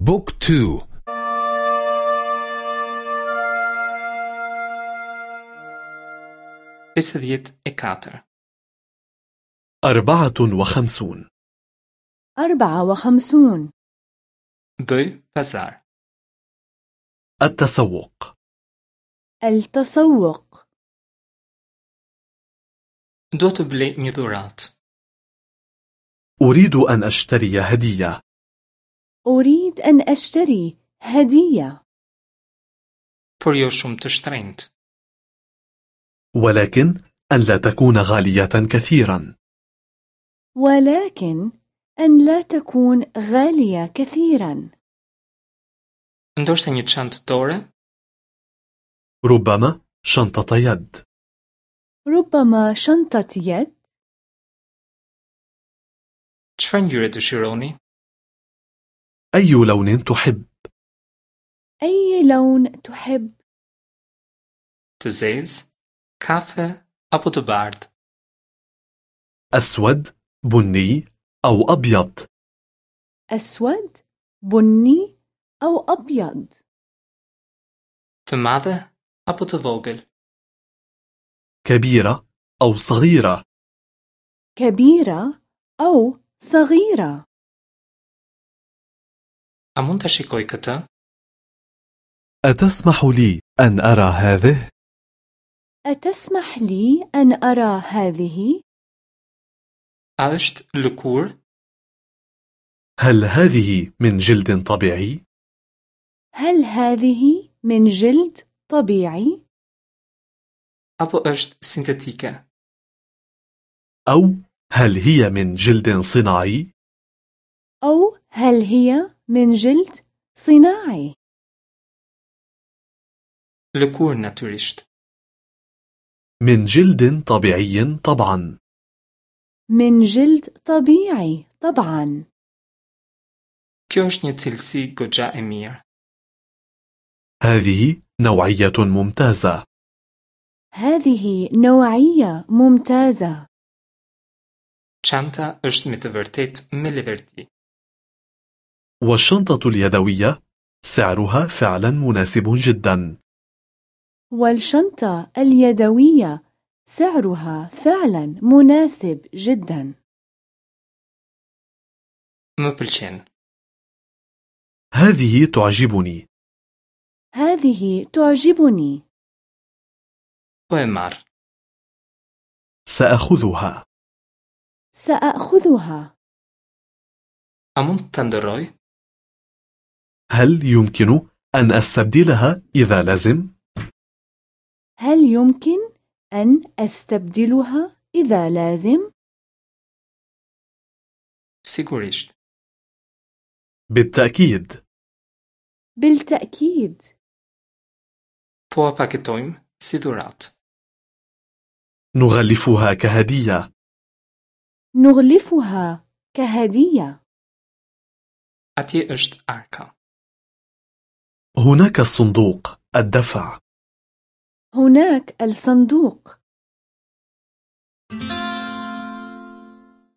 book two. pesëdhjetë e katër أربعة وخمسون. أربعة وخمسون. Bëj pazar التسوق. التسوق. Dua të blej një dhuratë. أريد أن أشتري هدية. أريد أن أشتري هدية. Jo shumë të shtrenjtë. ولكن أن لا تكون غالية كثيرا. ولكن أن لا تكون غالية كثيرا. Ndoshta një çantë dore, ربما شنطة يد. ربما شنطة يد. Çfarë ngjyre dëshironi? أي لون تحب؟ أي لون تحب؟ Kafe apo të bardhë? أسود بني أو أبيض؟ أسود بني أو أبيض. Apo të vogël? كبيرة أو صغيرة؟ كبيرة أو صغيرة. Shikoj këtë? أتسمح لي أن أرى هذه؟ أتسمح لي أن أرى هذه؟ Është lëkurë هل هذه من جلد طبيعي؟ هل هذه من جلد طبيعي؟ apo është sintetike? أو هل هي من جلد صناعي؟ أو هل هي من جلد صناعي. لكور ناتوريشت من جلد طبيعي طبعا. من جلد طبيعي طبعا. كيو اش ني تيلسي هذه نوعية ممتازة. هذه نوعية ممتازة. شانتا اش مي تو والشنطة اليدوية سعرها فعلا مناسب جدا والشنطة اليدوية سعرها فعلا مناسب جدا. هذه تعجبني هذه تعجبني Po e. سأخذها سأخذها ta ndërroj? هل يمكن أن أستبدلها إذا لازم؟ هل يمكن أن أستبدلها إذا لازم؟ Sigurisht. بالتأكيد بالتأكيد paketojmë si dhuratë. نغلفها كهدية نغلفها كهدية Atje është arka. هناك الصندوق الدفع. هناك الصندوق